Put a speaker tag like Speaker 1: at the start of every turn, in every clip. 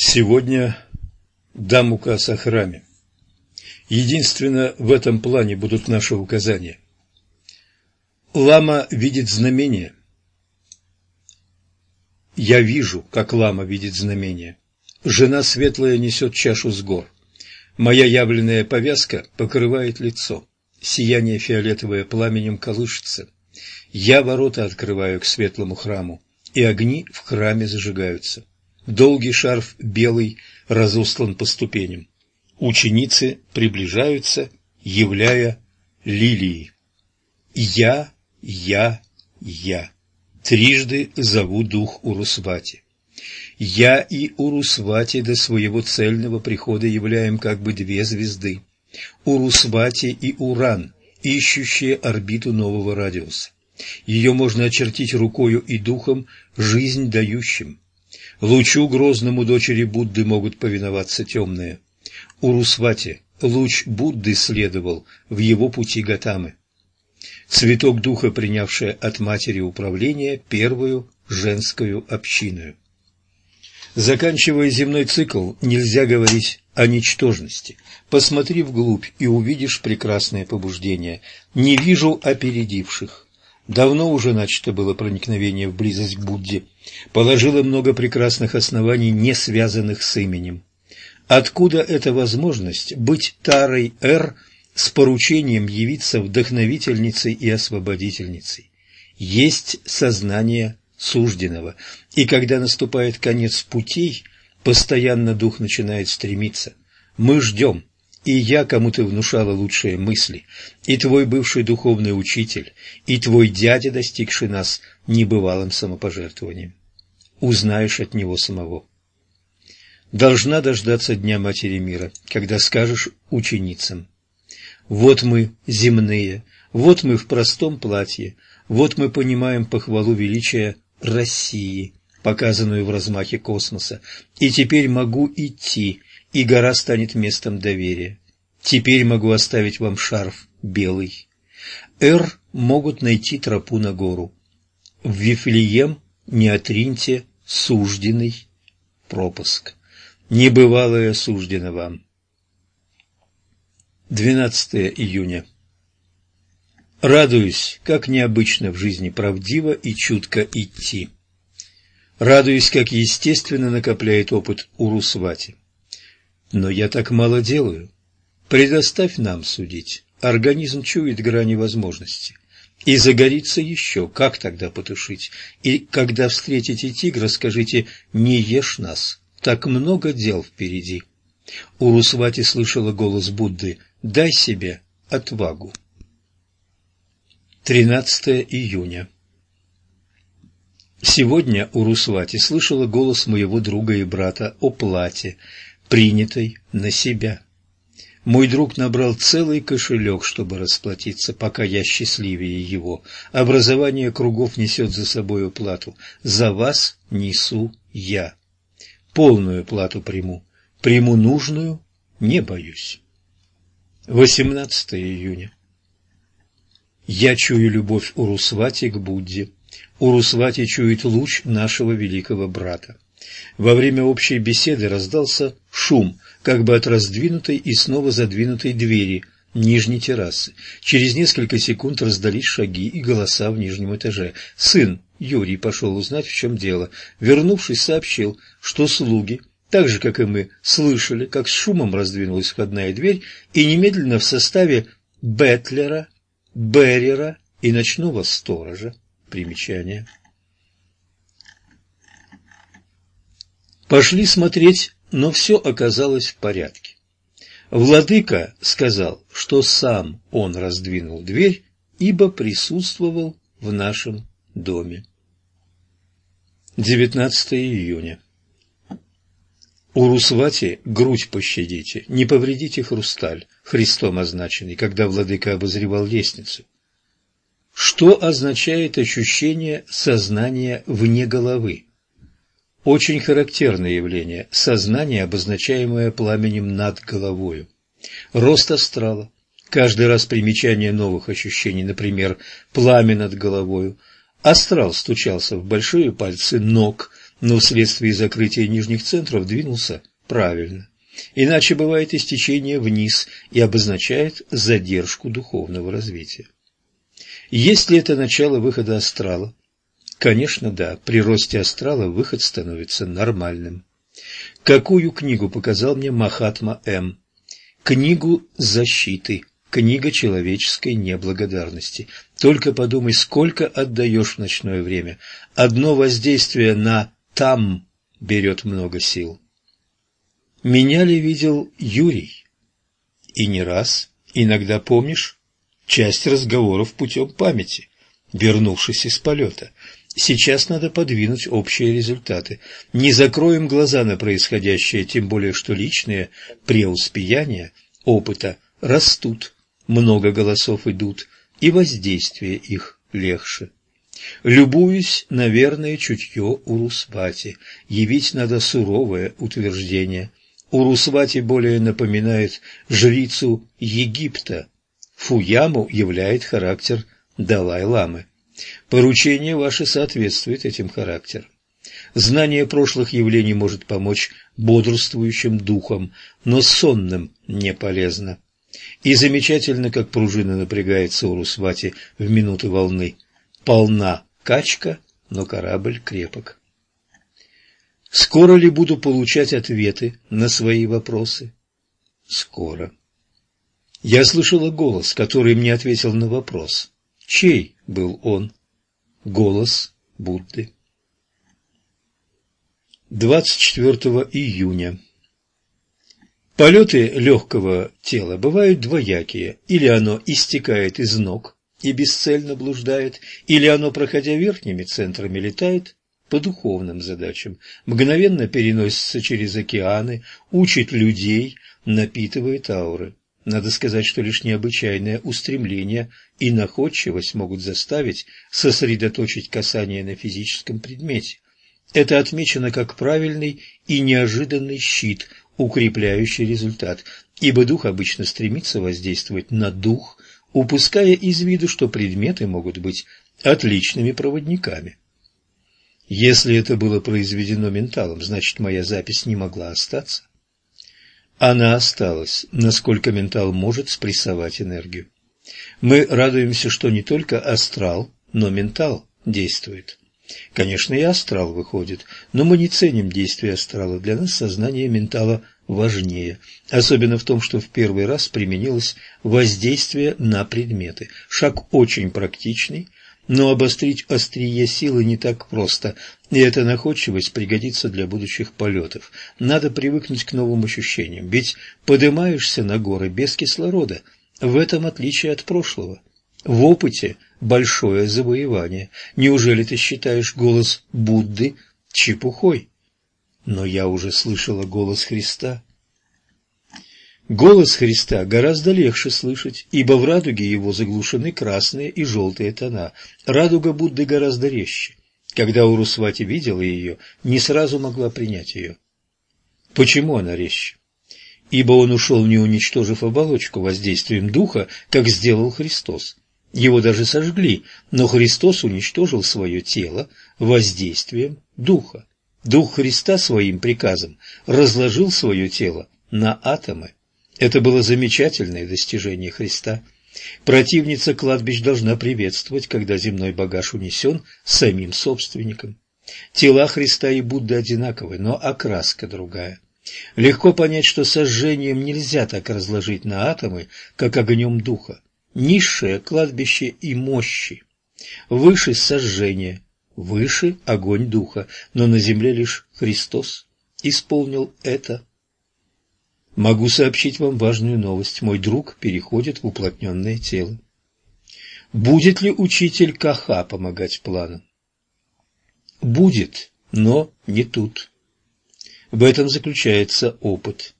Speaker 1: Сегодня дам указ о храме. Единственно в этом плане будут наши указания. Лама видит знамение. Я вижу, как лама видит знамение. Жена светлая несет чашу с гор. Моя явленная повязка покрывает лицо. Сияние фиолетовое пламенем колышется. Я ворота открываю к светлому храму, и огни в храме зажигаются. Долгий шарф белый разослан по ступеням. Ученицы приближаются, являя лилии. Я, я, я. Трижды зову дух Урусвати. Я и Урусвати до своего цельного прихода являем как бы две звезды. Урусвати и Уран, ищущие орбиту нового радиуса. Ее можно очертить рукою и духом, жизнь дающим. Лучу грозному дочери Будды могут повиноваться темные. Урусвати луч Будды следовал в его пути Гатамы. Цветок духа, принявшая от матери управления первую женскую общиною. Заканчивая земной цикл, нельзя говорить о ничтожности. Посмотри вглубь и увидишь прекрасное побуждение. Не вижу опередивших. Давно уже начато было проникновение в близость к Будде, положило много прекрасных оснований, не связанных с именем. Откуда эта возможность быть Тарой Эр с поручением явиться вдохновительницей и освободительницей? Есть сознание сужденного, и когда наступает конец путей, постоянно дух начинает стремиться. Мы ждем, и я, кому ты внушала лучшие мысли, и твой бывший духовный учитель, и твой дядя, достигший нас небывалым самопожертвованием. Узнаешь от него самого. Должна дождаться Дня Матери Мира, когда скажешь ученицам. Вот мы земные, вот мы в простом платье, вот мы понимаем похвалу величия России, показанную в размахе космоса, и теперь могу идти, и гора станет местом доверия. Теперь могу оставить вам шарф белый. Эр могут найти тропу на гору. В Вифлеем не отриньте сужденный пропуск. Небывалое суждено вам. 12 июня. Радуюсь, как необычно в жизни правдиво и чутко идти. Радуюсь, как естественно накопляет опыт Урусвати. Но я так мало делаю. Предоставь нам судить. Организм чует грани возможности. И загорится еще. Как тогда потушить? И когда встретите тигра, скажите «не ешь нас». Так много дел впереди. Урусвати слышала голос Будды «дай себе отвагу». 13 июня Сегодня Урусвати слышала голос моего друга и брата о плате, принятой на себя. Мой друг набрал целый кошелек, чтобы расплатиться, пока я счастливее его. Образование кругов несет за собой плату. За вас несу я. Полную плату приму. Приму нужную, не боюсь. 18 июня. Я чую любовь Урусвати к Будде. Урусвати чует луч нашего великого брата. Во время общей беседы раздался шум, как бы от раздвинутой и снова задвинутой двери нижней террасы. Через несколько секунд раздались шаги и голоса в нижнем этаже. Сын Юрий пошел узнать, в чем дело. Вернувшись, сообщил, что слуги, так же, как и мы, слышали, как с шумом раздвинулась входная дверь, и немедленно в составе Бетлера, Беррера и ночного сторожа. Примечание. Пошли смотреть, но все оказалось в порядке. Владыка сказал, что сам он раздвинул дверь, ибо присутствовал в нашем доме. 19 июня. Урусвати грудь пощадите, не повредите хрусталь, Христом означенный, когда владыка обозревал лестницу. Что означает ощущение сознания вне головы? Очень характерное явление – сознание, обозначаемое пламенем над головою. Рост астрала. Каждый раз примечание новых ощущений, например, пламя над головою. Астрал стучался в большие пальцы ног, но вследствие закрытия нижних центров двинулся правильно. Иначе бывает истечение вниз и обозначает задержку духовного развития. Есть ли это начало выхода астрала? Конечно, да. При росте астрала выход становится нормальным. Какую книгу показал мне Махатма М? Книгу защиты, книга человеческой неблагодарности. Только подумай, сколько отдаешь в ночное время. Одно воздействие на «там» берет много сил. Меня ли видел Юрий? И не раз. Иногда помнишь часть разговоров путем памяти, вернувшись из полета. Сейчас надо подвинуть общие результаты. Не закроем глаза на происходящее, тем более что личные преуспеяния опыта растут, много голосов идут, и воздействие их легче. Любуюсь, наверное, чутье Урусвати. Явить надо суровое утверждение. Урусвати более напоминает жрицу Египта. Фуяму являет характер Далай-ламы. Поручение ваше соответствует этим характерам. Знание прошлых явлений может помочь бодрствующим духам, но сонным не полезно. И замечательно, как пружина напрягается у Русвати в минуты волны. Полна качка, но корабль крепок. Скоро ли буду получать ответы на свои вопросы? Скоро. Я слышала голос, который мне ответил на вопрос. Чей был он? Голос Будды. 24 июня. Полеты легкого тела бывают двоякие. Или оно истекает из ног и бесцельно блуждает, или оно, проходя верхними центрами, летает по духовным задачам, мгновенно переносится через океаны, учит людей, напитывает ауры. Надо сказать, что лишь необычайное устремление и находчивость могут заставить сосредоточить касание на физическом предмете. Это отмечено как правильный и неожиданный щит, укрепляющий результат, ибо дух обычно стремится воздействовать на дух, упуская из виду, что предметы могут быть отличными проводниками. Если это было произведено менталом, значит, моя запись не могла остаться. Она осталась, насколько ментал может спрессовать энергию. Мы радуемся, что не только астрал, но ментал действует. Конечно, и астрал выходит, но мы не ценим действия астрала. Для нас сознание ментала важнее, особенно в том, что в первый раз применилось воздействие на предметы. Шаг очень практичный, но обострить острие силы не так просто, и эта находчивость пригодится для будущих полетов. Надо привыкнуть к новым ощущениям, ведь поднимаешься на горы без кислорода. В этом отличие от прошлого. В опыте большое завоевание. Неужели ты считаешь голос Будды чепухой? Но я уже слышала голос Христа. Голос Христа гораздо легче слышать, ибо в радуге его заглушены красные и желтые тона. Радуга Будды гораздо резче. Когда Урусвати видела ее, не сразу могла принять ее. Почему она резче? Ибо он ушел, не уничтожив оболочку воздействием духа, как сделал Христос. Его даже сожгли, но Христос уничтожил свое тело воздействием духа. Дух Христа своим приказом разложил свое тело на атомы. Это было замечательное достижение Христа. Противница кладбищ должна приветствовать, когда земной багаж унесен самим собственником. Тела Христа и Будды одинаковы, но окраска другая. Легко понять, что сожжением нельзя так разложить на атомы, как огнем духа. Низшее кладбище и мощи. Выше сожжение, выше огонь духа, но на земле лишь Христос исполнил это. Могу сообщить вам важную новость. Мой друг переходит в уплотненное тело. Будет ли учитель Каха помогать планам? Будет, но не тут. В этом заключается опыт.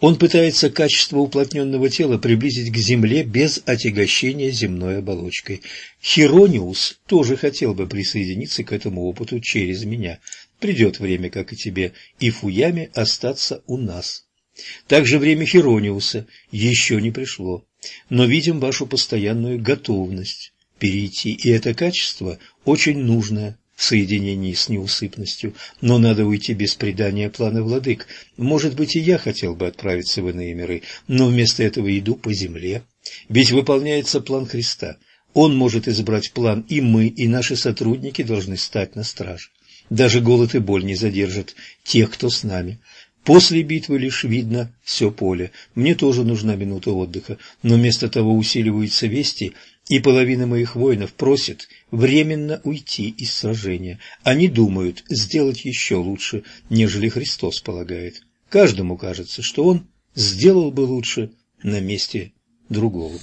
Speaker 1: Он пытается качество уплотненного тела приблизить к Земле без отягощения земной оболочкой. Хирониус тоже хотел бы присоединиться к этому опыту через меня. Придет время, как и тебе, и Фуяме остаться у нас. Также время Хирониуса еще не пришло, но видим вашу постоянную готовность перейти, и это качество очень нужное в соединении с неусыпностью, но надо уйти без предания плана владык. Может быть, и я хотел бы отправиться в иные миры, но вместо этого иду по земле. Ведь выполняется план Христа. Он может избрать план, и мы, и наши сотрудники должны стать на страже. Даже голод и боль не задержат тех, кто с нами. После битвы лишь видно все поле. Мне тоже нужна минута отдыха, но вместо того усиливаются вести и половина моих воинов просит временно уйти из сражения. Они думают сделать еще лучше, нежели Христос полагает. Каждому кажется, что он сделал бы лучше на месте другого.